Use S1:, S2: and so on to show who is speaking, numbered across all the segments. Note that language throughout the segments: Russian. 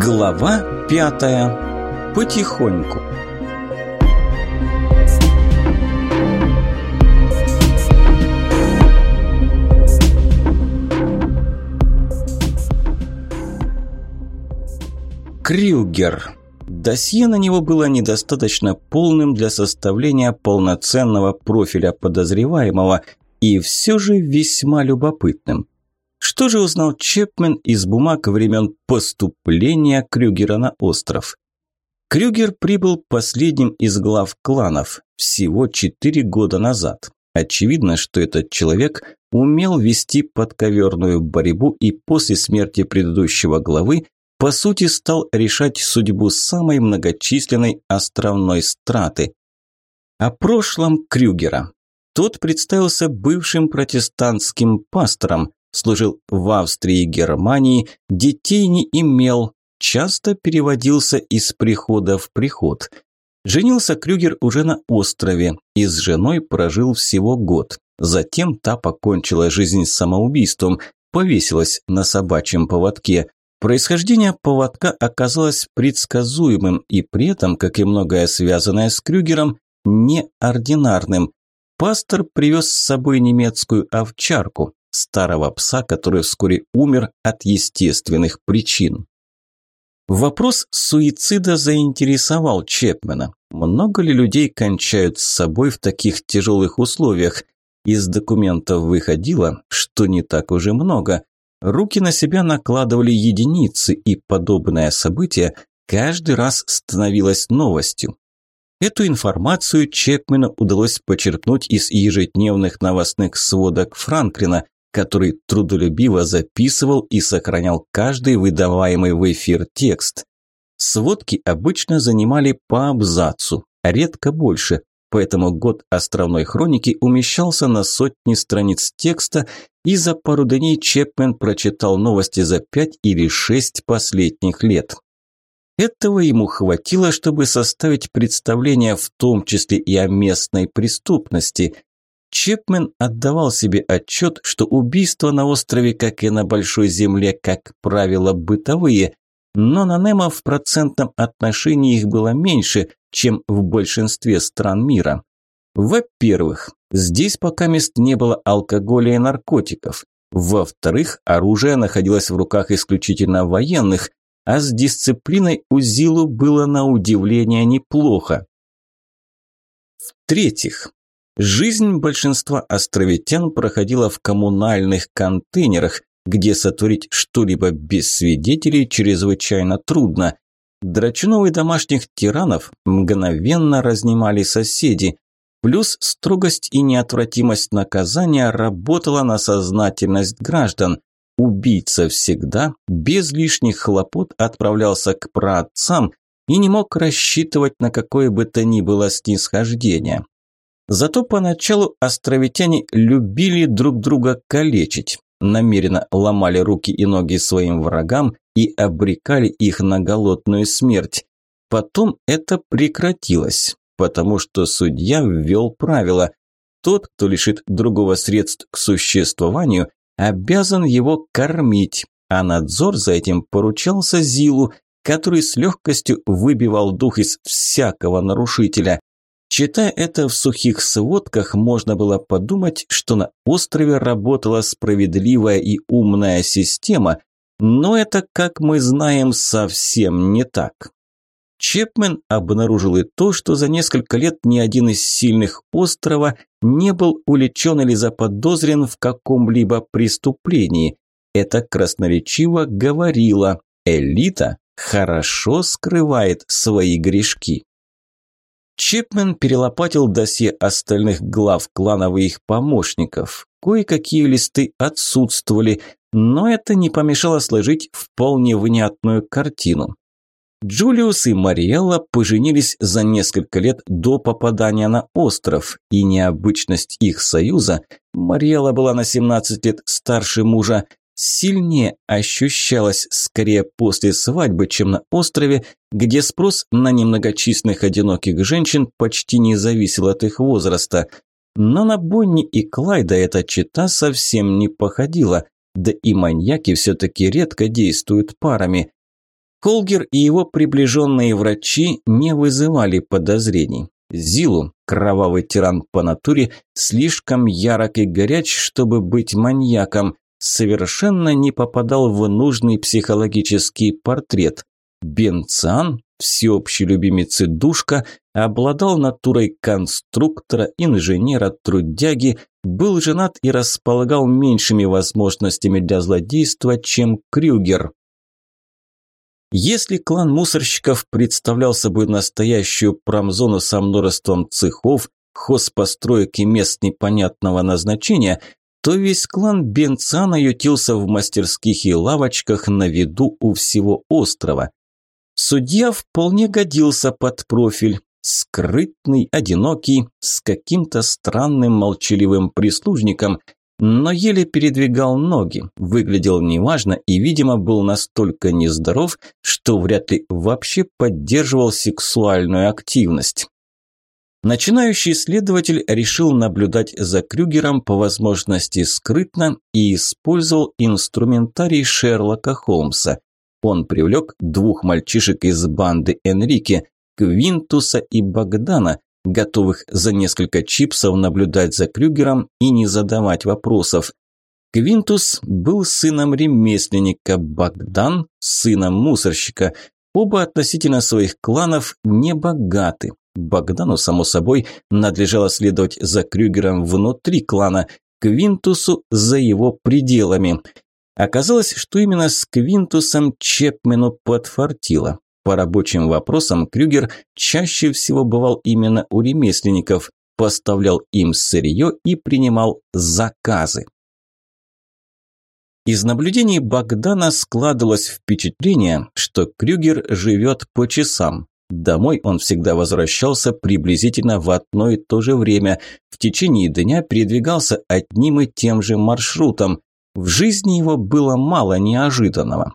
S1: Глава пятая. Потихоньку. Крюгер. Досье на него было недостаточно полным для составления полноценного профиля подозреваемого и все же весьма любопытным. Что же узнал Чепмен из бумаг времен поступления Крюгера на остров? Крюгер прибыл последним из глав кланов всего четыре года назад. Очевидно, что этот человек умел вести подковерную борьбу и после смерти предыдущего главы по сути стал решать судьбу самой многочисленной островной страты. О прошлом Крюгера. Тот представился бывшим протестантским пастором, служил в Австрии и Германии, детей не имел, часто переводился из прихода в приход. Женился Крюгер уже на острове и с женой прожил всего год. Затем та покончила жизнь самоубийством, повесилась на собачьем поводке. Происхождение поводка оказалось предсказуемым и при этом, как и многое связанное с Крюгером, неординарным. Пастор привез с собой немецкую овчарку, старого пса, который вскоре умер от естественных причин. Вопрос суицида заинтересовал Чепмена. Много ли людей кончают с собой в таких тяжелых условиях? Из документов выходило, что не так уже много. Руки на себя накладывали единицы, и подобное событие каждый раз становилось новостью. Эту информацию Чепмену удалось почерпнуть из ежедневных новостных сводок Франклина, который трудолюбиво записывал и сохранял каждый выдаваемый в эфир текст. Сводки обычно занимали по абзацу, а редко больше, поэтому год островной хроники умещался на сотни страниц текста, и за пару дней Чепмен прочитал новости за пять или шесть последних лет. Этого ему хватило, чтобы составить представление в том числе и о местной преступности – Чепмен отдавал себе отчет, что убийства на острове, как и на Большой Земле, как правило, бытовые, но на Немо в процентном отношении их было меньше, чем в большинстве стран мира. Во-первых, здесь пока мест не было алкоголя и наркотиков. Во-вторых, оружие находилось в руках исключительно военных, а с дисциплиной у Зилу было на удивление неплохо. В-третьих, Жизнь большинства островитян проходила в коммунальных контейнерах, где сотворить что-либо без свидетелей чрезвычайно трудно. Драчунов и домашних тиранов мгновенно разнимали соседи. Плюс строгость и неотвратимость наказания работала на сознательность граждан. Убийца всегда, без лишних хлопот, отправлялся к праотцам и не мог рассчитывать на какое бы то ни было снисхождение. Зато поначалу островитяне любили друг друга калечить, намеренно ломали руки и ноги своим врагам и обрекали их на голодную смерть. Потом это прекратилось, потому что судья ввел правило «тот, кто лишит другого средств к существованию, обязан его кормить», а надзор за этим поручался Зилу, который с легкостью выбивал дух из всякого нарушителя. Читая это в сухих сводках, можно было подумать, что на острове работала справедливая и умная система, но это, как мы знаем, совсем не так. Чепмен обнаружил и то, что за несколько лет ни один из сильных острова не был уличен или заподозрен в каком-либо преступлении. Это красноречиво говорило, элита хорошо скрывает свои грешки. Чипмен перелопатил досье остальных глав кланов и их помощников. Кое-какие листы отсутствовали, но это не помешало сложить вполне внятную картину. Джулиус и Мариэлла поженились за несколько лет до попадания на остров, и необычность их союза – Мариэлла была на 17 лет старше мужа сильнее ощущалось скорее после свадьбы, чем на острове, где спрос на немногочисленных одиноких женщин почти не зависел от их возраста. Но на Бонни и Клайда эта чита совсем не походила, да и маньяки все-таки редко действуют парами. Холгер и его приближенные врачи не вызывали подозрений. Зилу, кровавый тиран по натуре, слишком ярок и горяч, чтобы быть маньяком, совершенно не попадал в нужный психологический портрет. Бенцан, всеобщий любимец и душка, обладал натурой конструктора, инженера, трудяги, был женат и располагал меньшими возможностями для злодейства, чем Крюгер. Если клан мусорщиков представлял собой настоящую промзону со множеством цехов, хозпостроек и мест непонятного назначения, то весь клан Бенцана ютился в мастерских и лавочках на виду у всего острова. Судья вполне годился под профиль, скрытный, одинокий, с каким-то странным молчаливым прислужником – но еле передвигал ноги, выглядел неважно и, видимо, был настолько нездоров, что вряд ли вообще поддерживал сексуальную активность. Начинающий следователь решил наблюдать за Крюгером по возможности скрытно и использовал инструментарий Шерлока Холмса. Он привлек двух мальчишек из банды Энрике, Квинтуса и Богдана, готовых за несколько чипсов наблюдать за Крюгером и не задавать вопросов. Квинтус был сыном ремесленника, Богдан – сыном мусорщика. Оба относительно своих кланов не богаты. Богдану, само собой, надлежало следовать за Крюгером внутри клана, Квинтусу – за его пределами. Оказалось, что именно с Квинтусом Чепмену подфартило. По рабочим вопросам Крюгер чаще всего бывал именно у ремесленников, поставлял им сырье и принимал заказы. Из наблюдений Богдана складывалось впечатление, что Крюгер живет по часам. Домой он всегда возвращался приблизительно в одно и то же время. В течение дня передвигался одним и тем же маршрутом. В жизни его было мало неожиданного.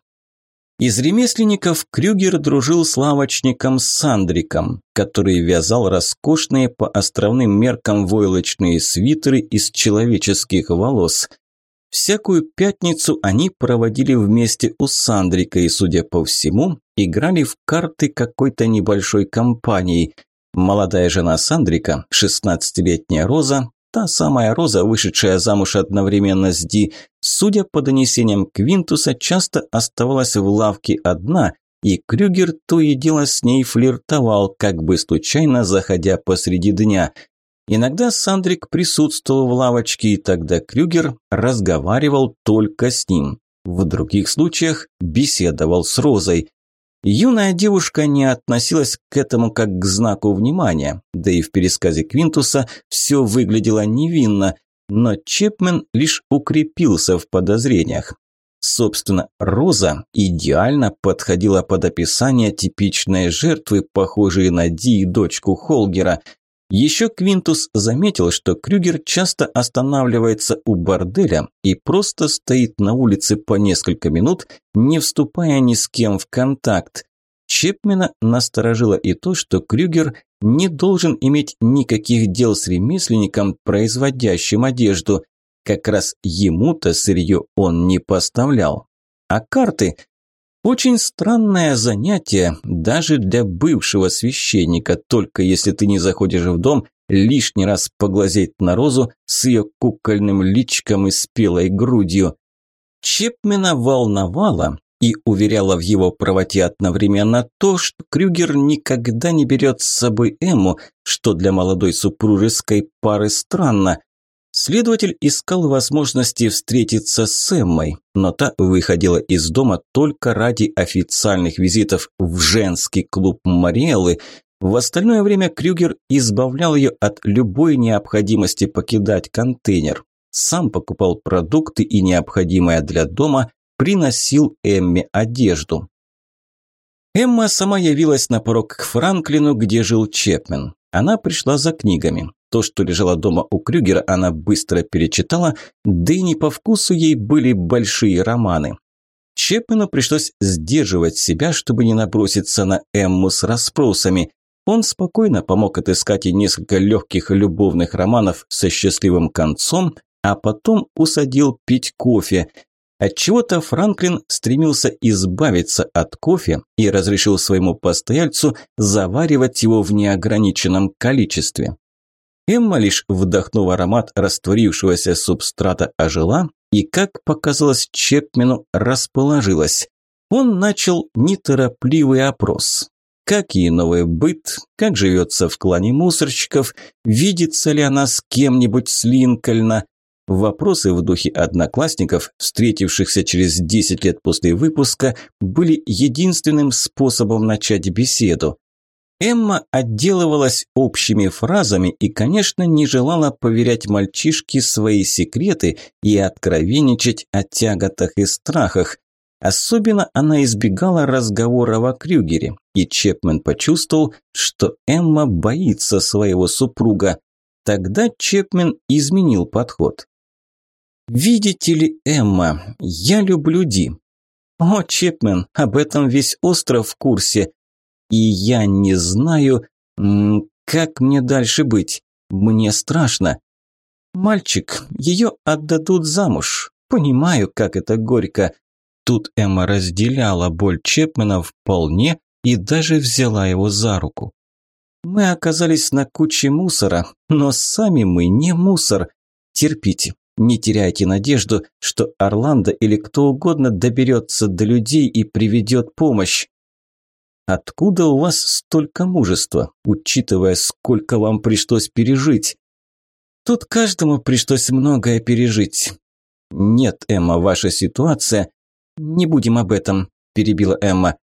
S1: Из ремесленников Крюгер дружил с лавочником Сандриком, который вязал роскошные по островным меркам войлочные свитеры из человеческих волос. Всякую пятницу они проводили вместе у Сандрика и, судя по всему, играли в карты какой-то небольшой компании. Молодая жена Сандрика, 16-летняя Роза, Та самая Роза, вышедшая замуж одновременно с Ди, судя по донесениям Квинтуса, часто оставалась в лавке одна, и Крюгер то и дело с ней флиртовал, как бы случайно заходя посреди дня. Иногда Сандрик присутствовал в лавочке, и тогда Крюгер разговаривал только с ним. В других случаях беседовал с Розой. Юная девушка не относилась к этому как к знаку внимания, да и в пересказе Квинтуса все выглядело невинно, но Чепмен лишь укрепился в подозрениях. Собственно, Роза идеально подходила под описание типичной жертвы, похожей на Ди и дочку Холгера – еще Квинтус заметил, что Крюгер часто останавливается у борделя и просто стоит на улице по несколько минут, не вступая ни с кем в контакт. Чепмена насторожило и то, что Крюгер не должен иметь никаких дел с ремесленником, производящим одежду. Как раз ему-то сырье он не поставлял. А карты очень странное занятие даже для бывшего священника, только если ты не заходишь в дом лишний раз поглазеть на розу с ее кукольным личком и спелой грудью. Чепмена волновало и уверяла в его правоте одновременно то, что Крюгер никогда не берет с собой Эмму, что для молодой супружеской пары странно. Следователь искал возможности встретиться с Эммой, но та выходила из дома только ради официальных визитов в женский клуб Мариэллы. В остальное время Крюгер избавлял ее от любой необходимости покидать контейнер. Сам покупал продукты и необходимое для дома, приносил Эмме одежду. Эмма сама явилась на порог к Франклину, где жил Чепмен. Она пришла за книгами. То, что лежало дома у Крюгера, она быстро перечитала, да и не по вкусу ей были большие романы. Чепмену пришлось сдерживать себя, чтобы не наброситься на Эмму с расспросами. Он спокойно помог отыскать и несколько легких любовных романов со счастливым концом, а потом усадил пить кофе. Отчего-то Франклин стремился избавиться от кофе и разрешил своему постояльцу заваривать его в неограниченном количестве. Эмма лишь вдохнув аромат растворившегося субстрата ожила и, как показалось Чепмену, расположилась. Он начал неторопливый опрос. Как ей новый быт, как живется в клане мусорщиков, видится ли она с кем-нибудь с Линкольна. Вопросы в духе одноклассников, встретившихся через 10 лет после выпуска, были единственным способом начать беседу. Эмма отделывалась общими фразами и, конечно, не желала поверять мальчишке свои секреты и откровенничать о тяготах и страхах. Особенно она избегала разговоров о Крюгере, и Чепмен почувствовал, что Эмма боится своего супруга. Тогда Чепмен изменил подход. «Видите ли, Эмма, я люблю Ди». «О, Чепмен, об этом весь остров в курсе. И я не знаю, как мне дальше быть. Мне страшно. Мальчик, ее отдадут замуж. Понимаю, как это горько. Тут Эмма разделяла боль Чепмена вполне и даже взяла его за руку. Мы оказались на куче мусора, но сами мы не мусор. Терпите, не теряйте надежду, что Орландо или кто угодно доберется до людей и приведет помощь. Откуда у вас столько мужества, учитывая, сколько вам пришлось пережить? Тут каждому пришлось многое пережить. Нет, Эмма, ваша ситуация... Не будем об этом, перебила Эмма.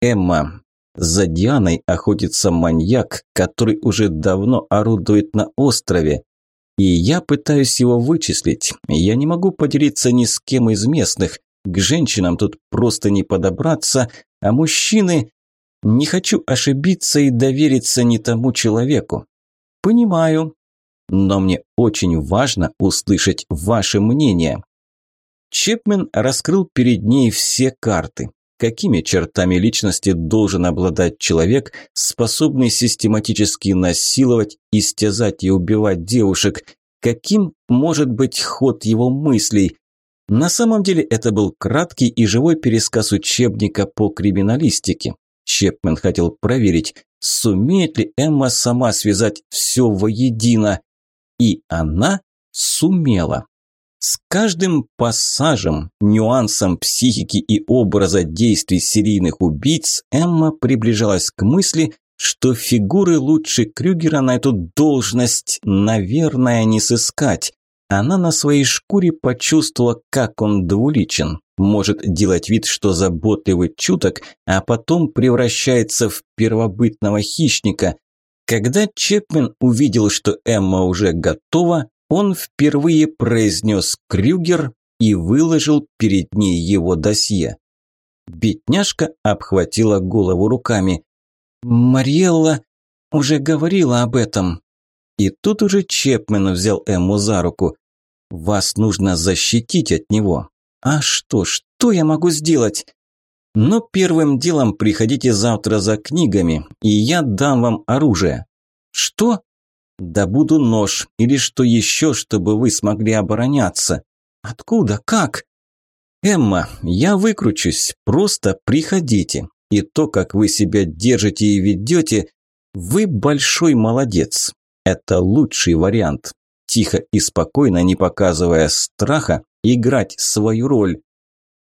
S1: Эмма, за Дианой охотится маньяк, который уже давно орудует на острове. И я пытаюсь его вычислить. Я не могу поделиться ни с кем из местных. К женщинам тут просто не подобраться, а мужчины... Не хочу ошибиться и довериться не тому человеку. Понимаю, но мне очень важно услышать ваше мнение. Чепмен раскрыл перед ней все карты. Какими чертами личности должен обладать человек, способный систематически насиловать, истязать и убивать девушек? Каким может быть ход его мыслей? На самом деле это был краткий и живой пересказ учебника по криминалистике. Чепмен хотел проверить, сумеет ли Эмма сама связать все воедино. И она сумела. С каждым пассажем, нюансом психики и образа действий серийных убийц Эмма приближалась к мысли, что фигуры лучше Крюгера на эту должность, наверное, не сыскать. Она на своей шкуре почувствовала, как он двуличен может делать вид, что заботливый чуток, а потом превращается в первобытного хищника. Когда Чепмен увидел, что Эмма уже готова, он впервые произнес «Крюгер» и выложил перед ней его досье. Бедняжка обхватила голову руками. «Мариэлла уже говорила об этом». И тут уже Чепмен взял Эмму за руку. «Вас нужно защитить от него. А что, что я могу сделать? Но первым делом приходите завтра за книгами, и я дам вам оружие. Что? Добуду нож или что еще, чтобы вы смогли обороняться. Откуда? Как? Эмма, я выкручусь, просто приходите. И то, как вы себя держите и ведете, вы большой молодец. Это лучший вариант. Тихо и спокойно, не показывая страха, играть свою роль.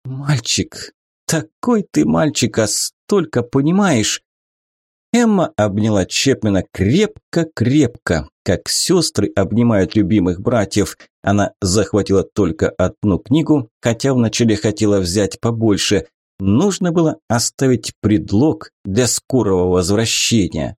S1: «Мальчик, такой ты мальчик, а столько понимаешь!» Эмма обняла Чепмена крепко-крепко, как сестры обнимают любимых братьев. Она захватила только одну книгу, хотя вначале хотела взять побольше. Нужно было оставить предлог для скорого возвращения.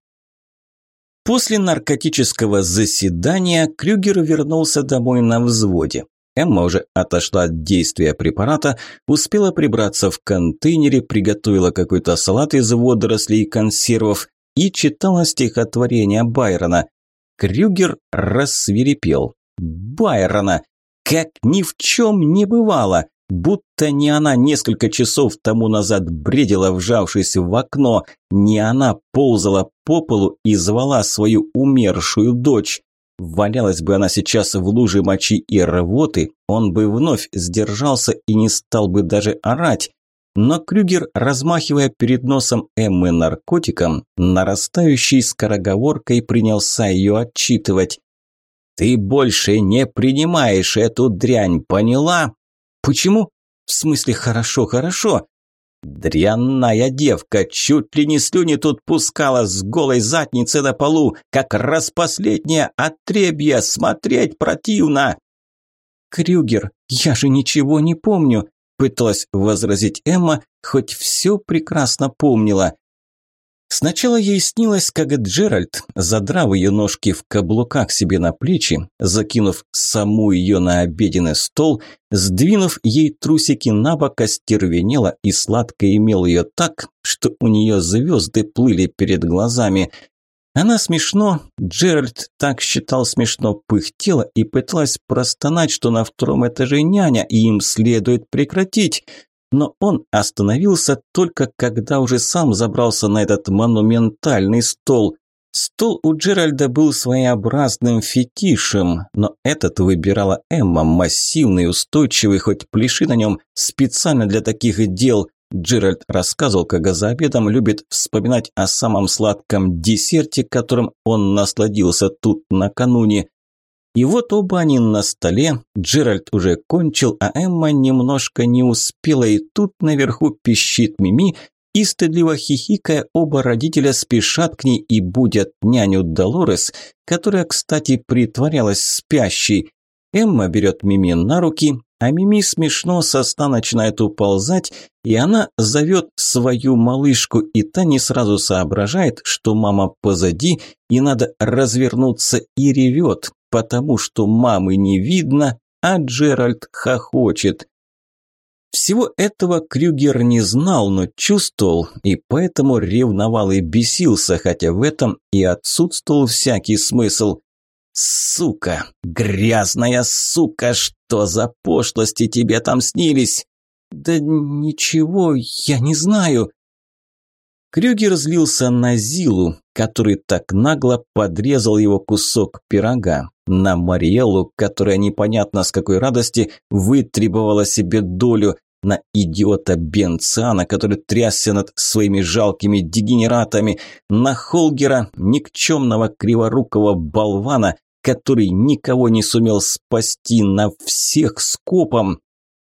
S1: После наркотического заседания Крюгер вернулся домой на взводе. Эмма уже отошла от действия препарата, успела прибраться в контейнере, приготовила какой-то салат из водорослей и консервов и читала стихотворение Байрона. Крюгер рассверепел. Байрона! Как ни в чем не бывало! Будто не она несколько часов тому назад бредила, вжавшись в окно, не она ползала по полу и звала свою умершую дочь. Валялась бы она сейчас в луже мочи и рвоты, он бы вновь сдержался и не стал бы даже орать. Но Крюгер, размахивая перед носом Эммы наркотиком, нарастающей скороговоркой принялся ее отчитывать. «Ты больше не принимаешь эту дрянь, поняла?» «Почему?» «В смысле, хорошо, хорошо. Дрянная девка, чуть ли не слюни тут пускала с голой задницы на полу, как раз последняя отребья, смотреть противно. Крюгер, я же ничего не помню, пыталась возразить Эмма, хоть все прекрасно помнила. Сначала ей снилось, как Джеральд, задрав ее ножки в каблуках себе на плечи, закинув саму ее на обеденный стол, сдвинув ей трусики на бок, остервенело и сладко имел ее так, что у нее звезды плыли перед глазами. Она смешно, Джеральд так считал смешно, пыхтела и пыталась простонать, что на втором этаже няня, и им следует прекратить – но он остановился только когда уже сам забрался на этот монументальный стол. Стол у Джеральда был своеобразным фетишем, но этот выбирала Эмма, массивный, устойчивый, хоть пляши на нем специально для таких дел. Джеральд рассказывал, как за обедом любит вспоминать о самом сладком десерте, которым он насладился тут накануне. И вот оба они на столе, Джеральд уже кончил, а Эмма немножко не успела, и тут наверху пищит Мими, и стыдливо хихикая, оба родителя спешат к ней и будят няню Долорес, которая, кстати, притворялась спящей. Эмма берет Мими на руки, а Мими смешно со сна начинает уползать, и она зовет свою малышку, и та не сразу соображает, что мама позади, и надо развернуться и ревет потому что мамы не видно, а Джеральд хохочет. Всего этого Крюгер не знал, но чувствовал, и поэтому ревновал и бесился, хотя в этом и отсутствовал всякий смысл. «Сука! Грязная сука! Что за пошлости тебе там снились?» «Да ничего, я не знаю», Крюгер злился на Зилу, который так нагло подрезал его кусок пирога, на Мариэлу, которая непонятно с какой радости вытребовала себе долю, на идиота Бенциана, который трясся над своими жалкими дегенератами, на Холгера, никчемного криворукого болвана, который никого не сумел спасти, на всех скопом.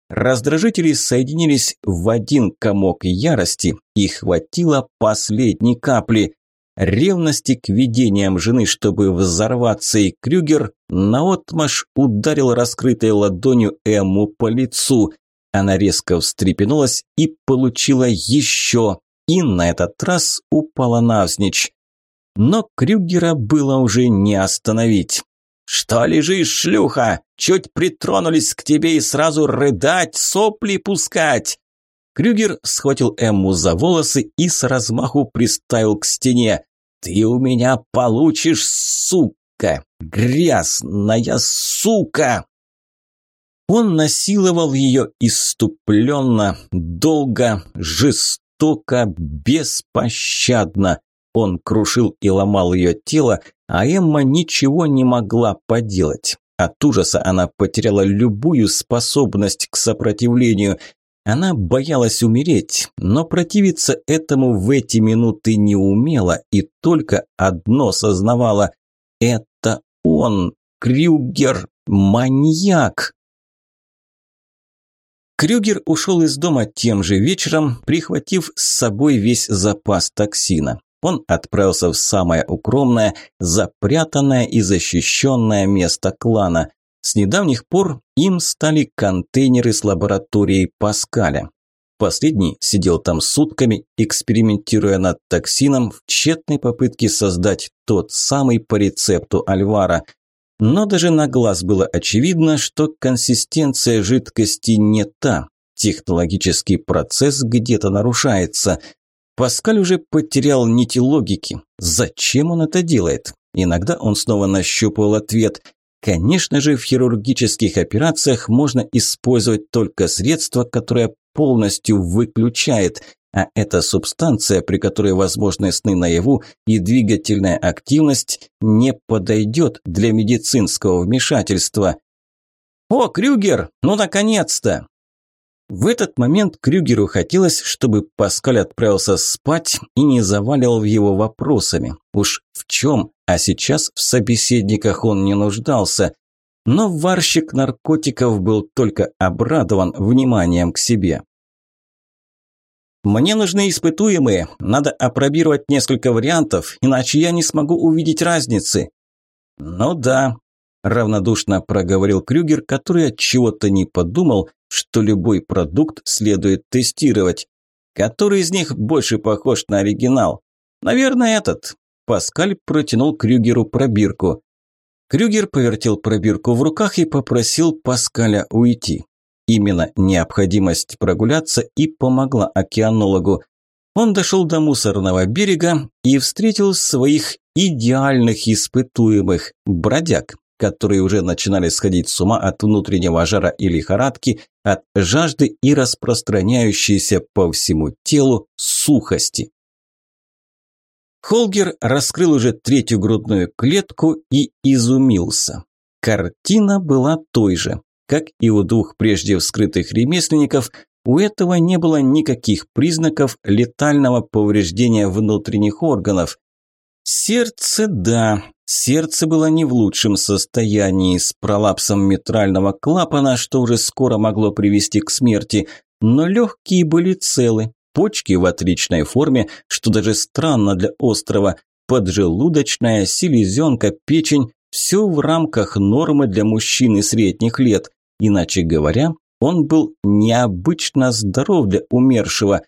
S1: Раздражители соединились в один комок ярости, и хватило последней капли. Ревности к видениям жены, чтобы взорваться, и Крюгер наотмашь ударил раскрытой ладонью Эмму по лицу. Она резко встрепенулась и получила еще, и на этот раз упала навзничь. Но Крюгера было уже не остановить. «Что лежишь, шлюха? Чуть притронулись к тебе и сразу рыдать, сопли пускать!» Крюгер схватил Эмму за волосы и с размаху приставил к стене. «Ты у меня получишь, сука! Грязная сука!» Он насиловал ее иступленно, долго, жестоко, беспощадно. Он крушил и ломал ее тело, а Эмма ничего не могла поделать. От ужаса она потеряла любую способность к сопротивлению. Она боялась умереть, но противиться этому в эти минуты не умела и только одно сознавала – это он, Крюгер, маньяк. Крюгер ушел из дома тем же вечером, прихватив с собой весь запас токсина он отправился в самое укромное, запрятанное и защищенное место клана. С недавних пор им стали контейнеры с лабораторией Паскаля. Последний сидел там сутками, экспериментируя над токсином в тщетной попытке создать тот самый по рецепту Альвара. Но даже на глаз было очевидно, что консистенция жидкости не та. Технологический процесс где-то нарушается – Паскаль уже потерял нити логики. Зачем он это делает? Иногда он снова нащупывал ответ. Конечно же, в хирургических операциях можно использовать только средство, которое полностью выключает. А эта субстанция, при которой возможны сны наяву и двигательная активность, не подойдет для медицинского вмешательства. «О, Крюгер, ну наконец-то!» В этот момент Крюгеру хотелось, чтобы Паскаль отправился спать и не заваливал его вопросами. Уж в чем, а сейчас в собеседниках он не нуждался. Но варщик наркотиков был только обрадован вниманием к себе. «Мне нужны испытуемые. Надо опробировать несколько вариантов, иначе я не смогу увидеть разницы». «Ну да», – равнодушно проговорил Крюгер, который от чего-то не подумал, что любой продукт следует тестировать. Который из них больше похож на оригинал? Наверное, этот. Паскаль протянул Крюгеру пробирку. Крюгер повертел пробирку в руках и попросил Паскаля уйти. Именно необходимость прогуляться и помогла океанологу. Он дошел до мусорного берега и встретил своих идеальных испытуемых – бродяг, которые уже начинали сходить с ума от внутреннего жара и лихорадки, от жажды и распространяющейся по всему телу сухости. Холгер раскрыл уже третью грудную клетку и изумился. Картина была той же. Как и у двух прежде вскрытых ремесленников, у этого не было никаких признаков летального повреждения внутренних органов. Сердце, да, сердце было не в лучшем состоянии, с пролапсом митрального клапана, что уже скоро могло привести к смерти, но легкие были целы, почки в отличной форме, что даже странно для острова, поджелудочная, селезенка, печень – все в рамках нормы для мужчины средних лет. Иначе говоря, он был необычно здоров для умершего,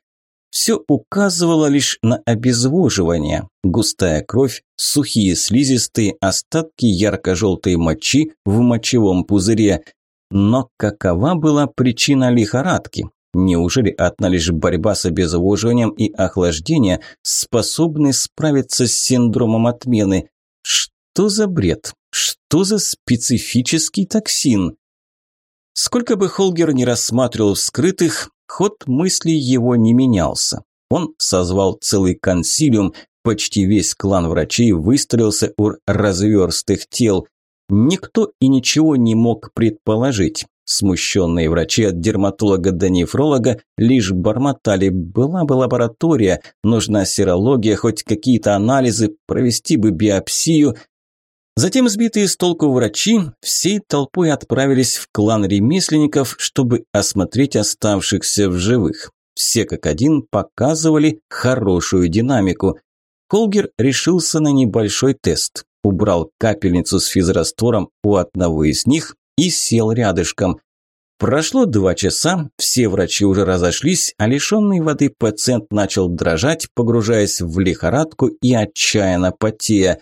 S1: все указывало лишь на обезвоживание. Густая кровь, сухие слизистые, остатки ярко-желтой мочи в мочевом пузыре. Но какова была причина лихорадки? Неужели одна лишь борьба с обезвоживанием и охлаждением способны справиться с синдромом отмены? Что за бред? Что за специфический токсин? Сколько бы Холгер не рассматривал вскрытых, Ход мыслей его не менялся. Он созвал целый консилиум, почти весь клан врачей выстроился у разверстых тел. Никто и ничего не мог предположить. Смущенные врачи от дерматолога до нефролога лишь бормотали. Была бы лаборатория, нужна серология, хоть какие-то анализы, провести бы биопсию, Затем сбитые с толку врачи всей толпой отправились в клан ремесленников, чтобы осмотреть оставшихся в живых. Все как один показывали хорошую динамику. Холгер решился на небольшой тест. Убрал капельницу с физраствором у одного из них и сел рядышком. Прошло два часа, все врачи уже разошлись, а лишенный воды пациент начал дрожать, погружаясь в лихорадку и отчаянно потея.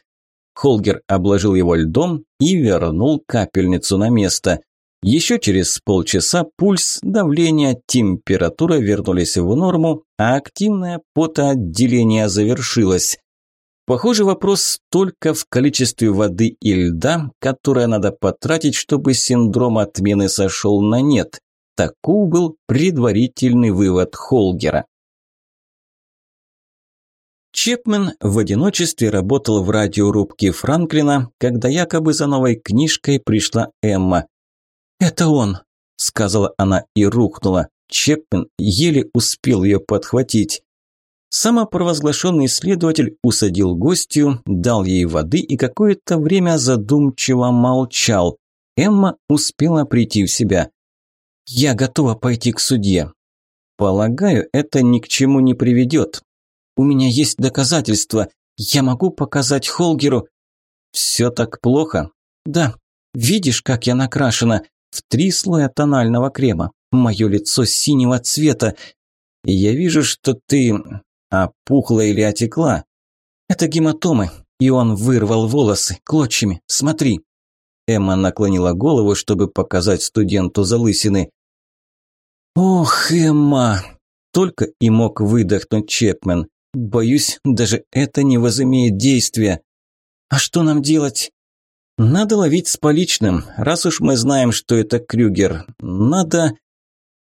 S1: Холгер обложил его льдом и вернул капельницу на место. Еще через полчаса пульс, давление, температура вернулись в норму, а активное потоотделение завершилось. Похоже, вопрос только в количестве воды и льда, которое надо потратить, чтобы синдром отмены сошел на нет. Таков был предварительный вывод Холгера. Чепмен в одиночестве работал в радиорубке Франклина, когда якобы за новой книжкой пришла Эмма. «Это он», – сказала она и рухнула. Чепмен еле успел ее подхватить. Самопровозглашенный следователь усадил гостью, дал ей воды и какое-то время задумчиво молчал. Эмма успела прийти в себя. «Я готова пойти к судье». «Полагаю, это ни к чему не приведет. У меня есть доказательства. Я могу показать Холгеру. Все так плохо? Да. Видишь, как я накрашена? В три слоя тонального крема. Мое лицо синего цвета. И я вижу, что ты опухла или отекла. Это гематомы. И он вырвал волосы клочьями. Смотри. Эмма наклонила голову, чтобы показать студенту залысины. «Ох, Эмма!» – только и мог выдохнуть Чепмен. Боюсь, даже это не возымеет действия. А что нам делать? Надо ловить с поличным, раз уж мы знаем, что это Крюгер. Надо...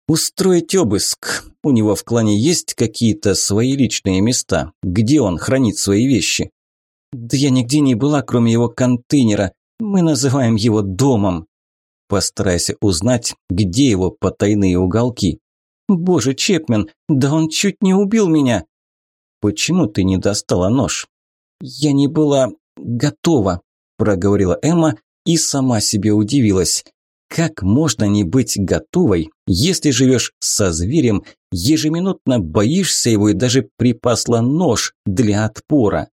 S1: Устроить обыск. У него в клане есть какие-то свои личные места, где он хранит свои вещи. Да я нигде не была, кроме его контейнера. Мы называем его домом. Постарайся узнать, где его потайные уголки. Боже, Чепмен, да он чуть не убил меня. Почему ты не достала нож? Я не была готова, проговорила Эмма и сама себе удивилась. Как можно не быть готовой, если живешь со зверем, ежеминутно боишься его и даже припасла нож для отпора?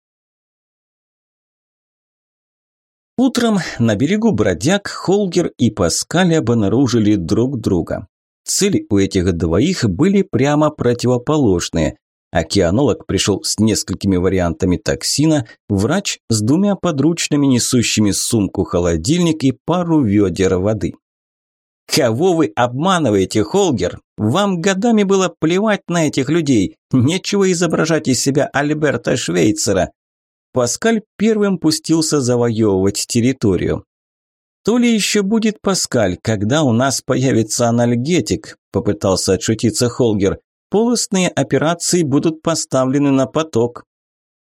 S1: Утром на берегу бродяг Холгер и Паскаль обнаружили друг друга. Цели у этих двоих были прямо противоположные. Океанолог пришел с несколькими вариантами токсина, врач с двумя подручными, несущими сумку-холодильник и пару ведер воды. «Кого вы обманываете, Холгер? Вам годами было плевать на этих людей. Нечего изображать из себя Альберта Швейцера». Паскаль первым пустился завоевывать территорию. «То ли еще будет Паскаль, когда у нас появится анальгетик», – попытался отшутиться Холгер. «Полостные операции будут поставлены на поток».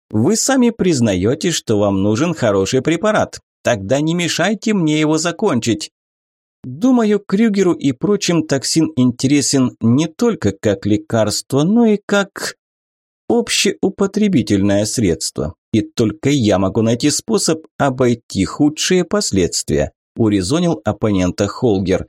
S1: «Вы сами признаете, что вам нужен хороший препарат. Тогда не мешайте мне его закончить». Думаю, Крюгеру и прочим токсин интересен не только как лекарство, но и как общеупотребительное средство. И только я могу найти способ обойти худшие последствия, урезонил оппонента Холгер.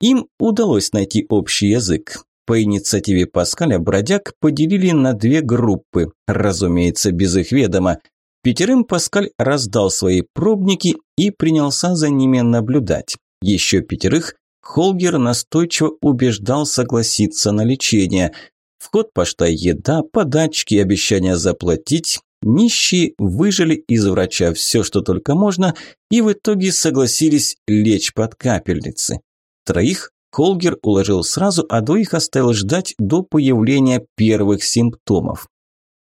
S1: Им удалось найти общий язык. По инициативе Паскаля бродяг поделили на две группы, разумеется, без их ведома. Пятерым Паскаль раздал свои пробники и принялся за ними наблюдать. Еще пятерых Холгер настойчиво убеждал согласиться на лечение. В ход пошла еда, подачки обещания заплатить. Нищие выжили из врача все, что только можно, и в итоге согласились лечь под капельницы. Троих Холгер уложил сразу, а двоих оставил ждать до появления первых симптомов.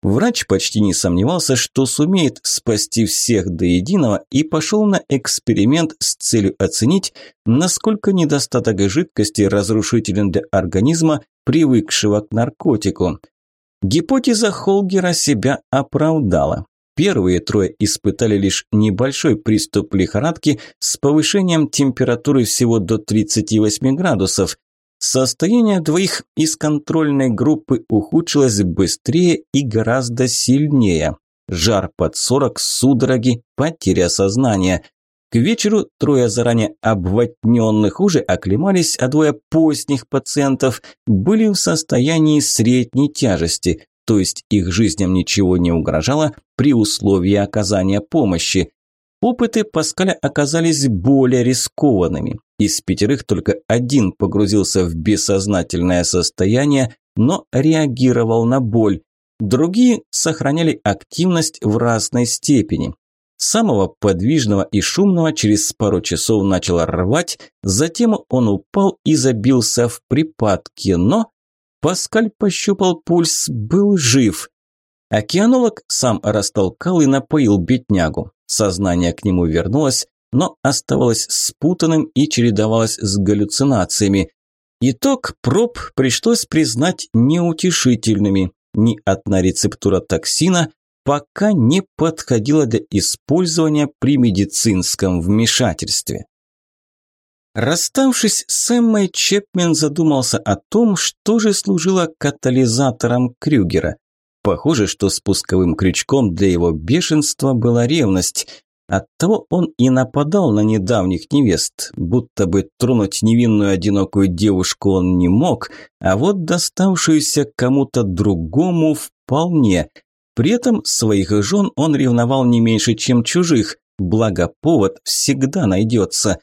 S1: Врач почти не сомневался, что сумеет спасти всех до единого и пошел на эксперимент с целью оценить, насколько недостаток жидкости разрушителен для организма, привыкшего к наркотику. Гипотеза Холгера себя оправдала. Первые трое испытали лишь небольшой приступ лихорадки с повышением температуры всего до 38 градусов, Состояние двоих из контрольной группы ухудшилось быстрее и гораздо сильнее. Жар под 40, судороги, потеря сознания. К вечеру трое заранее обводненных уже оклемались, а двое поздних пациентов были в состоянии средней тяжести, то есть их жизням ничего не угрожало при условии оказания помощи. Опыты Паскаля оказались более рискованными. Из пятерых только один погрузился в бессознательное состояние, но реагировал на боль. Другие сохраняли активность в разной степени. Самого подвижного и шумного через пару часов начало рвать, затем он упал и забился в припадке, но Паскаль пощупал пульс, был жив. Океанолог сам растолкал и напоил беднягу. Сознание к нему вернулось, но оставалось спутанным и чередовалось с галлюцинациями. Итог проб пришлось признать неутешительными. Ни одна рецептура токсина пока не подходила для использования при медицинском вмешательстве. Расставшись с Эммой, Чепмен задумался о том, что же служило катализатором Крюгера. Похоже, что спусковым крючком для его бешенства была ревность. Оттого он и нападал на недавних невест, будто бы тронуть невинную одинокую девушку он не мог, а вот доставшуюся кому-то другому вполне. При этом своих жен он ревновал не меньше, чем чужих, благо повод всегда найдется.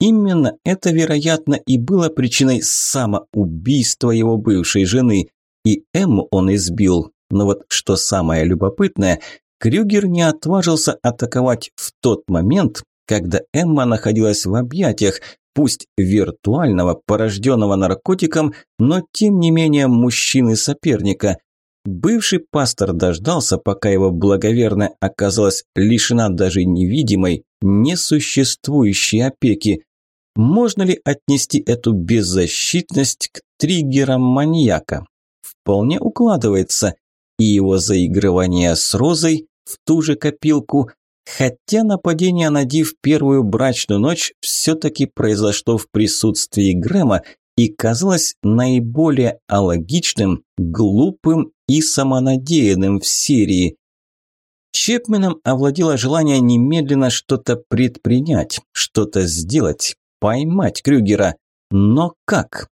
S1: Именно это, вероятно, и было причиной самоубийства его бывшей жены. И Эмму он избил, но вот что самое любопытное, Крюгер не отважился атаковать в тот момент, когда Эмма находилась в объятиях, пусть виртуального, порожденного наркотиком, но тем не менее мужчины-соперника. Бывший пастор дождался, пока его благоверная оказалась лишена даже невидимой, несуществующей опеки. Можно ли отнести эту беззащитность к триггерам маньяка? Вполне укладывается. И его заигрывание с Розой в ту же копилку, хотя нападение на Ди в первую брачную ночь все-таки произошло в присутствии Грэма и казалось наиболее алогичным, глупым и самонадеянным в серии. Чепменом овладело желание немедленно что-то предпринять, что-то сделать, поймать Крюгера. Но как?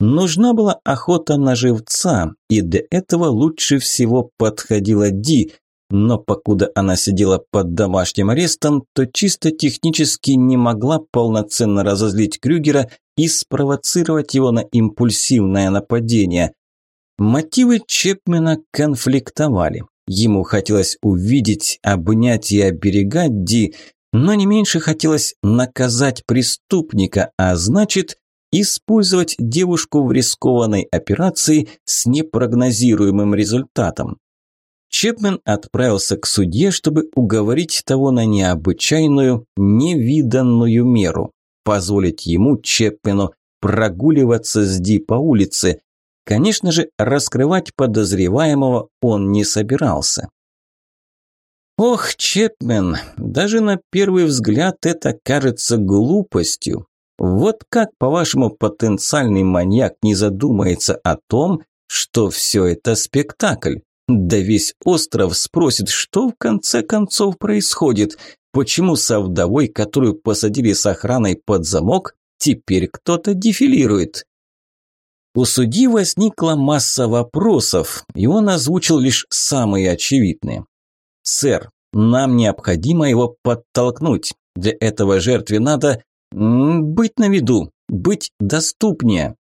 S1: Нужна была охота на живца, и для этого лучше всего подходила Ди, но покуда она сидела под домашним арестом, то чисто технически не могла полноценно разозлить Крюгера и спровоцировать его на импульсивное нападение. Мотивы Чепмена конфликтовали. Ему хотелось увидеть, обнять и оберегать Ди, но не меньше хотелось наказать преступника, а значит, использовать девушку в рискованной операции с непрогнозируемым результатом. Чепмен отправился к судье, чтобы уговорить того на необычайную, невиданную меру, позволить ему, Чепмену, прогуливаться с Ди по улице, Конечно же, раскрывать подозреваемого он не собирался. Ох, Чепмен, даже на первый взгляд это кажется глупостью. Вот как, по-вашему, потенциальный маньяк не задумается о том, что все это спектакль? Да весь остров спросит, что в конце концов происходит, почему со вдовой, которую посадили с охраной под замок, теперь кто-то дефилирует. У судьи возникла масса вопросов, и он озвучил лишь самые очевидные. «Сэр, нам необходимо его подтолкнуть. Для этого жертве надо быть на виду, быть доступнее».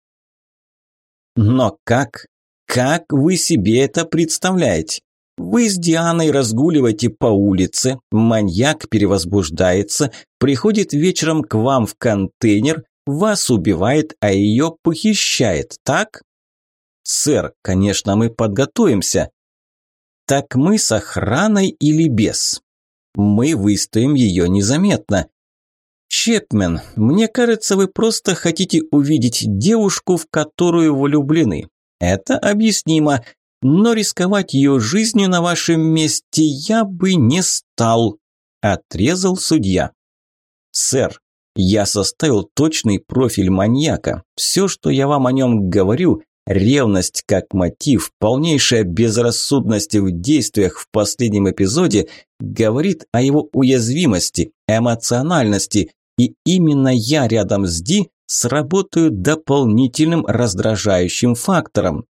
S1: «Но как? Как вы себе это представляете? Вы с Дианой разгуливаете по улице, маньяк перевозбуждается, приходит вечером к вам в контейнер, вас убивает, а ее похищает, так? Сэр, конечно, мы подготовимся. Так мы с охраной или без? Мы выстоим ее незаметно. Чепмен, мне кажется, вы просто хотите увидеть девушку, в которую влюблены. Это объяснимо, но рисковать ее жизнью на вашем месте я бы не стал, отрезал судья. Сэр, я составил точный профиль маньяка. Все, что я вам о нем говорю, ревность как мотив, полнейшая безрассудность в действиях в последнем эпизоде, говорит о его уязвимости, эмоциональности, и именно я рядом с Ди сработаю дополнительным раздражающим фактором.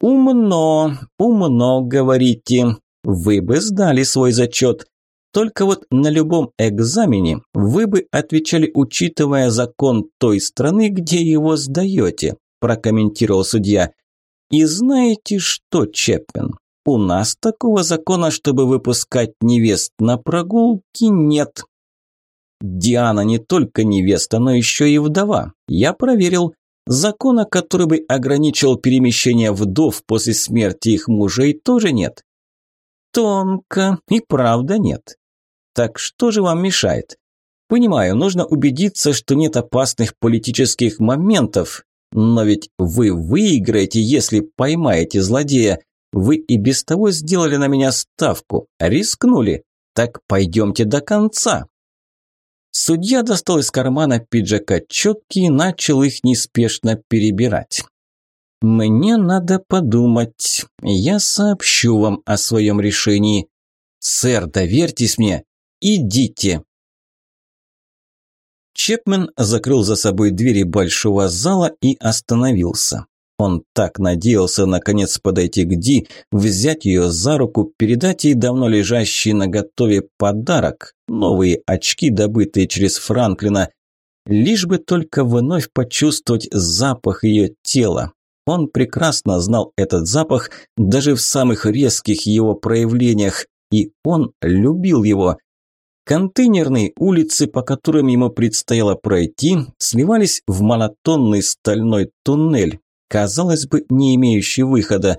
S1: «Умно, умно, говорите. Вы бы сдали свой зачет. Только вот на любом экзамене вы бы отвечали, учитывая закон той страны, где его сдаете, прокомментировал судья. И знаете что, Чеппен, у нас такого закона, чтобы выпускать невест на прогулки, нет. Диана не только невеста, но еще и вдова. Я проверил. Закона, который бы ограничил перемещение вдов после смерти их мужей, тоже нет. Тонко и правда нет. Так что же вам мешает? Понимаю, нужно убедиться, что нет опасных политических моментов, но ведь вы выиграете, если поймаете злодея. Вы и без того сделали на меня ставку, рискнули. Так пойдемте до конца. Судья достал из кармана пиджака четки и начал их неспешно перебирать. «Мне надо подумать. Я сообщу вам о своем решении. Сэр, доверьтесь мне. «Идите!» Чепмен закрыл за собой двери большого зала и остановился. Он так надеялся наконец подойти к Ди, взять ее за руку, передать ей давно лежащий на готове подарок, новые очки, добытые через Франклина, лишь бы только вновь почувствовать запах ее тела. Он прекрасно знал этот запах даже в самых резких его проявлениях, и он любил его. Контейнерные улицы, по которым ему предстояло пройти, сливались в монотонный стальной туннель, казалось бы, не имеющий выхода.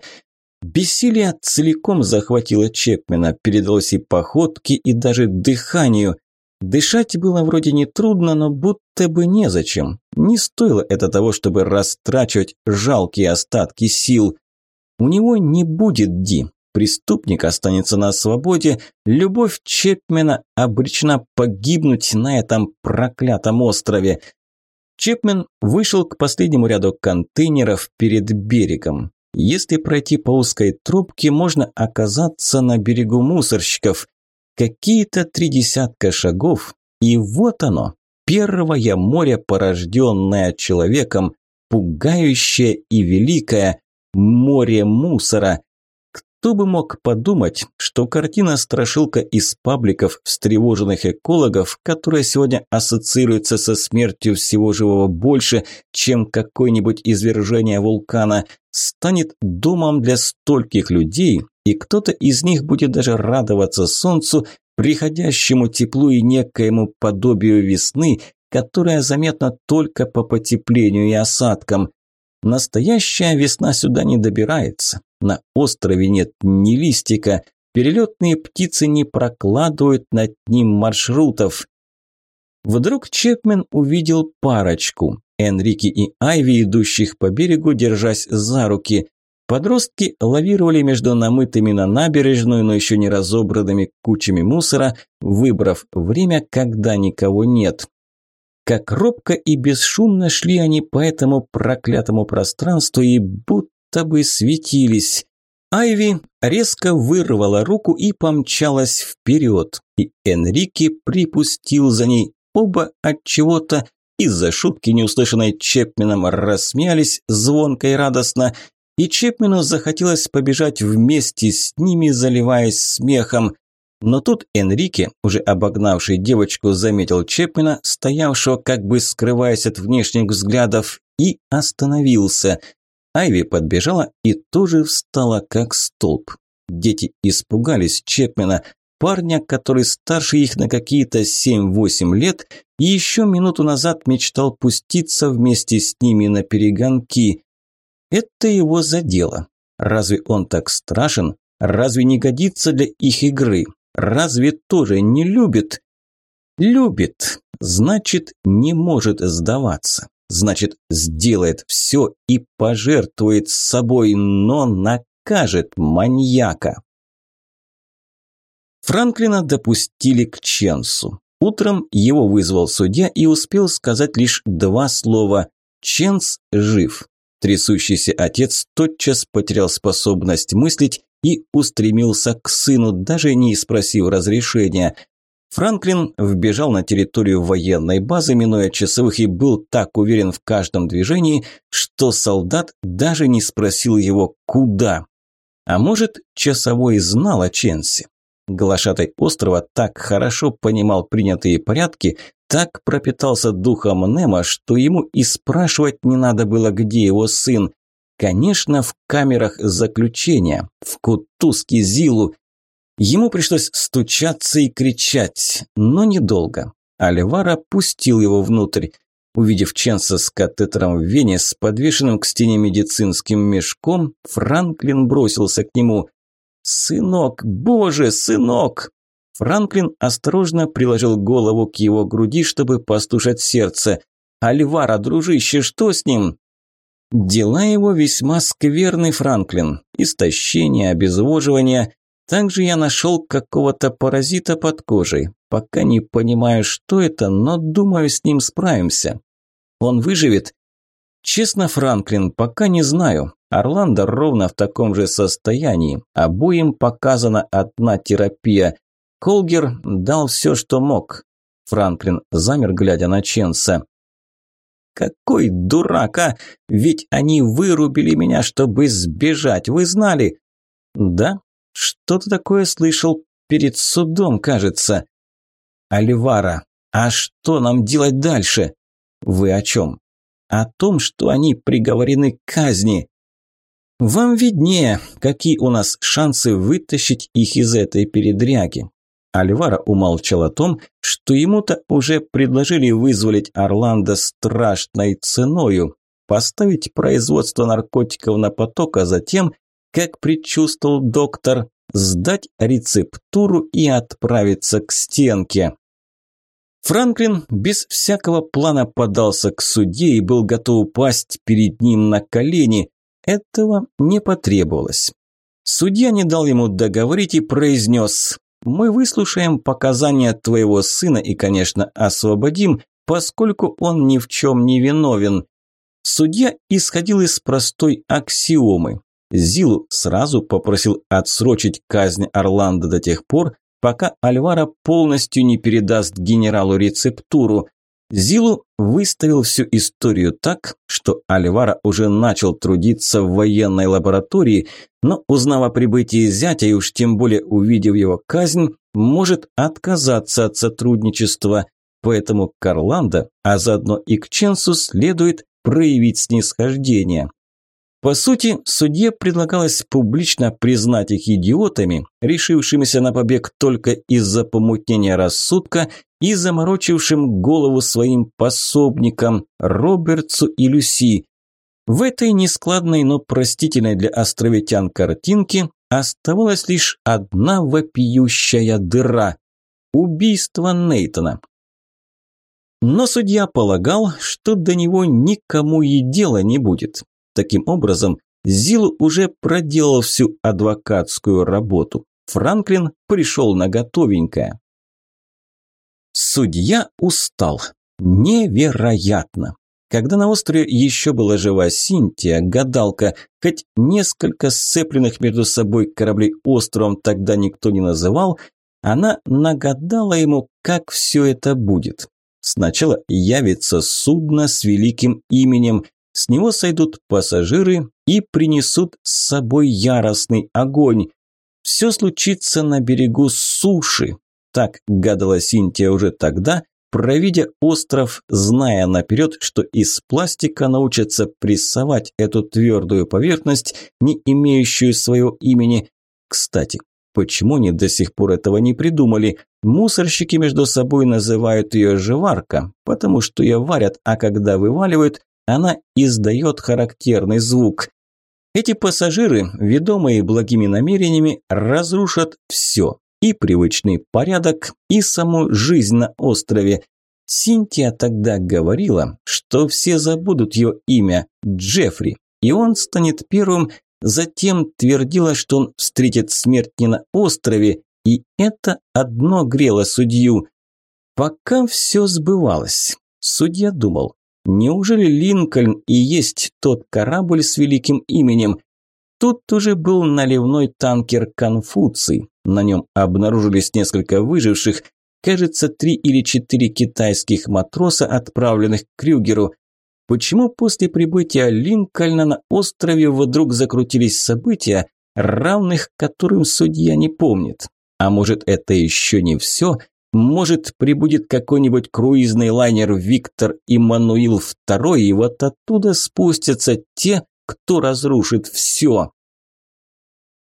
S1: Бессилие целиком захватило Чепмена, передалось и походке, и даже дыханию. Дышать было вроде не трудно, но будто бы незачем. Не стоило это того, чтобы растрачивать жалкие остатки сил. У него не будет Ди. Преступник останется на свободе. Любовь Чепмена обречена погибнуть на этом проклятом острове. Чепмен вышел к последнему ряду контейнеров перед берегом. Если пройти по узкой трубке, можно оказаться на берегу мусорщиков. Какие-то три десятка шагов, и вот оно, первое море, порожденное человеком, пугающее и великое, море мусора. Кто бы мог подумать, что картина страшилка из пабликов встревоженных экологов, которая сегодня ассоциируется со смертью всего живого больше, чем какое-нибудь извержение вулкана, станет домом для стольких людей, и кто-то из них будет даже радоваться солнцу, приходящему теплу и некоему подобию весны, которая заметна только по потеплению и осадкам. Настоящая весна сюда не добирается. На острове нет ни листика, перелетные птицы не прокладывают над ним маршрутов. Вдруг Чепмен увидел парочку – Энрики и Айви, идущих по берегу, держась за руки. Подростки лавировали между намытыми на набережную, но еще не разобранными кучами мусора, выбрав время, когда никого нет. Как робко и бесшумно шли они по этому проклятому пространству и будто будто бы светились. Айви резко вырвала руку и помчалась вперед, и Энрике припустил за ней. Оба от чего-то из-за шутки, неуслышанной Чепменом, рассмеялись звонко и радостно, и Чепмену захотелось побежать вместе с ними, заливаясь смехом. Но тут Энрике, уже обогнавший девочку, заметил Чепмена, стоявшего, как бы скрываясь от внешних взглядов, и остановился – Айви подбежала и тоже встала как столб. Дети испугались Чепмена, парня, который старше их на какие-то 7-8 лет и еще минуту назад мечтал пуститься вместе с ними на перегонки. Это его задело. Разве он так страшен? Разве не годится для их игры? Разве тоже не любит? Любит, значит, не может сдаваться значит, сделает все и пожертвует собой, но накажет маньяка. Франклина допустили к Ченсу. Утром его вызвал судья и успел сказать лишь два слова «Ченс жив». Трясущийся отец тотчас потерял способность мыслить и устремился к сыну, даже не спросив разрешения – Франклин вбежал на территорию военной базы, минуя часовых, и был так уверен в каждом движении, что солдат даже не спросил его «куда?». А может, часовой знал о Ченси? Глашатай острова так хорошо понимал принятые порядки, так пропитался духом Немо, что ему и спрашивать не надо было, где его сын. Конечно, в камерах заключения, в Кутузке Зилу, Ему пришлось стучаться и кричать, но недолго. Альвара пустил его внутрь. Увидев Ченса с катетером в вене, с подвешенным к стене медицинским мешком, Франклин бросился к нему. «Сынок, боже, сынок!» Франклин осторожно приложил голову к его груди, чтобы послушать сердце. «Альвара, дружище, что с ним?» Дела его весьма скверны, Франклин. Истощение, обезвоживание. Также я нашел какого-то паразита под кожей. Пока не понимаю, что это, но думаю, с ним справимся. Он выживет? Честно, Франклин, пока не знаю. Орландо ровно в таком же состоянии. Обоим показана одна терапия. Колгер дал все, что мог. Франклин замер, глядя на Ченса. «Какой дурак, а! Ведь они вырубили меня, чтобы сбежать, вы знали?» «Да, что-то такое слышал перед судом, кажется. Альвара, а что нам делать дальше? Вы о чем? О том, что они приговорены к казни. Вам виднее, какие у нас шансы вытащить их из этой передряги. Альвара умолчал о том, что ему-то уже предложили вызволить Орландо страшной ценою, поставить производство наркотиков на поток, а затем как предчувствовал доктор, сдать рецептуру и отправиться к стенке. Франклин без всякого плана подался к суде и был готов упасть перед ним на колени. Этого не потребовалось. Судья не дал ему договорить и произнес «Мы выслушаем показания твоего сына и, конечно, освободим, поскольку он ни в чем не виновен». Судья исходил из простой аксиомы. Зилу сразу попросил отсрочить казнь Орландо до тех пор, пока Альвара полностью не передаст генералу рецептуру. Зилу выставил всю историю так, что Альвара уже начал трудиться в военной лаборатории, но узнав о прибытии зятя и уж тем более увидев его казнь, может отказаться от сотрудничества. Поэтому Карланда, а заодно и к Ченсу следует проявить снисхождение. По сути, судье предлагалось публично признать их идиотами, решившимися на побег только из-за помутнения рассудка и заморочившим голову своим пособникам Робертсу и Люси. В этой нескладной, но простительной для островитян картинке оставалась лишь одна вопиющая дыра – убийство Нейтона. Но судья полагал, что до него никому и дела не будет. Таким образом, Зил уже проделал всю адвокатскую работу. Франклин пришел на готовенькое. Судья устал. Невероятно. Когда на острове еще была жива Синтия, гадалка, хоть несколько сцепленных между собой кораблей островом тогда никто не называл, она нагадала ему, как все это будет. Сначала явится судно с великим именем, с него сойдут пассажиры и принесут с собой яростный огонь. Все случится на берегу суши. Так гадала Синтия уже тогда, провидя остров, зная наперед, что из пластика научатся прессовать эту твердую поверхность, не имеющую своего имени. Кстати, почему они до сих пор этого не придумали? Мусорщики между собой называют ее жеварка, потому что ее варят, а когда вываливают, она издает характерный звук. Эти пассажиры, ведомые благими намерениями, разрушат все – и привычный порядок, и саму жизнь на острове. Синтия тогда говорила, что все забудут ее имя – Джеффри, и он станет первым, затем твердила, что он встретит смерть не на острове, и это одно грело судью. Пока все сбывалось, судья думал, Неужели Линкольн и есть тот корабль с великим именем? Тут уже был наливной танкер «Конфуций». На нем обнаружились несколько выживших, кажется, три или четыре китайских матроса, отправленных к Крюгеру. Почему после прибытия Линкольна на острове вдруг закрутились события, равных которым судья не помнит? А может, это еще не все – может, прибудет какой-нибудь круизный лайнер «Виктор Иммануил II», и вот оттуда спустятся те, кто разрушит все.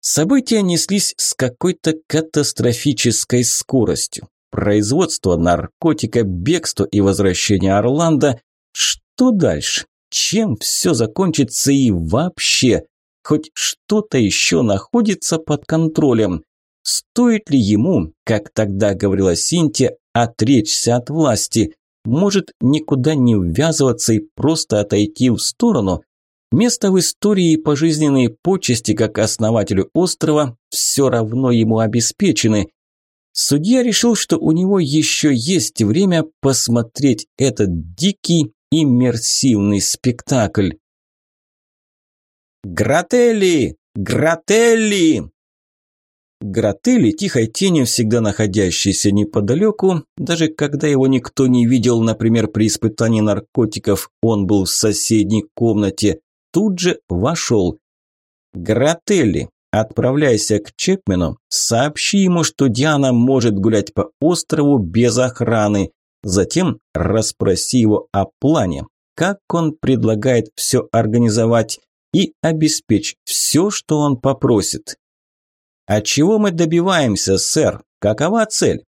S1: События неслись с какой-то катастрофической скоростью. Производство наркотика, бегство и возвращение Орландо. Что дальше? Чем все закончится и вообще? Хоть что-то еще находится под контролем. Стоит ли ему, как тогда говорила Синтия, отречься от власти? Может, никуда не ввязываться и просто отойти в сторону? Место в истории и пожизненные почести как основателю острова все равно ему обеспечены. Судья решил, что у него еще есть время посмотреть этот дикий иммерсивный спектакль. «Грателли! Грателли!» Гротели, тихой тенью всегда находящийся неподалеку, даже когда его никто не видел, например, при испытании наркотиков, он был в соседней комнате, тут же вошел. Гротели, отправляйся к Чепмену, сообщи ему, что Диана может гулять по острову без охраны. Затем расспроси его о плане, как он предлагает все организовать, и обеспечь все, что он попросит. «А чего мы добиваемся, сэр? Какова цель?»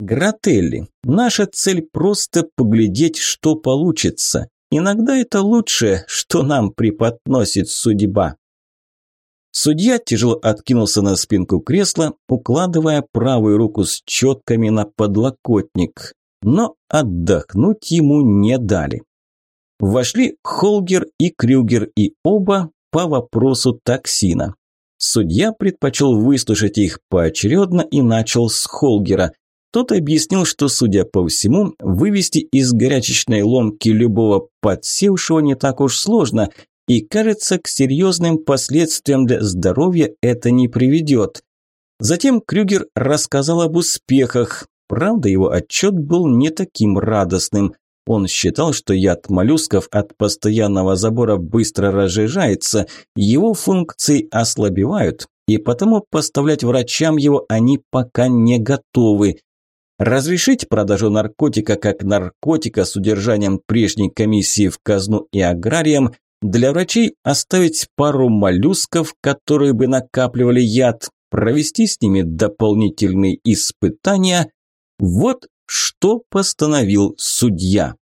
S1: «Грателли, наша цель просто поглядеть, что получится. Иногда это лучшее, что нам преподносит судьба». Судья тяжело откинулся на спинку кресла, укладывая правую руку с четками на подлокотник. но отдохнуть ему не дали. Вошли Холгер и Крюгер и оба по вопросу токсина. Судья предпочел выслушать их поочередно и начал с Холгера. Тот объяснил, что, судя по всему, вывести из горячечной ломки любого подсевшего не так уж сложно, и, кажется, к серьезным последствиям для здоровья это не приведет. Затем Крюгер рассказал об успехах. Правда, его отчет был не таким радостным. Он считал, что яд моллюсков от постоянного забора быстро разжижается, его функции ослабевают, и потому поставлять врачам его они пока не готовы. Разрешить продажу наркотика как наркотика с удержанием прежней комиссии в казну и аграриям, для врачей оставить пару моллюсков, которые бы накапливали яд, провести с ними дополнительные испытания. Вот что постановил судья.